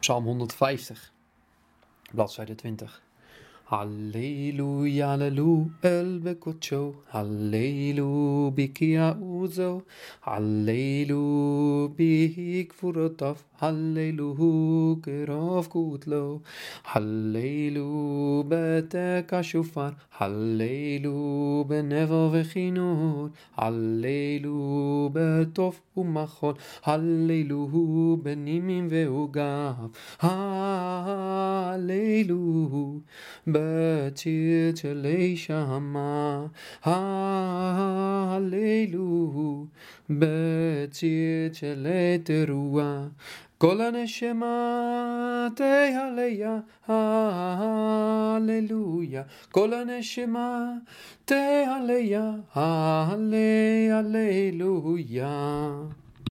Psalm 150, bladzijde 20. Halleluja, halleluja, el bekocho, halleluja, زو هالليلو بيك فرطف هالليلو هو كراف كوتلو هالليلو باتك عشوفار هالليلو بنفا وخينور هالليلو بتوف ومخول هالليلو هو بنيمين وغاف هالليلو باتيت ليشاما هالليلو בציר צלי תרועה. כל הנשמה תהליה, הללויה. כל הנשמה תהליה, הללויה.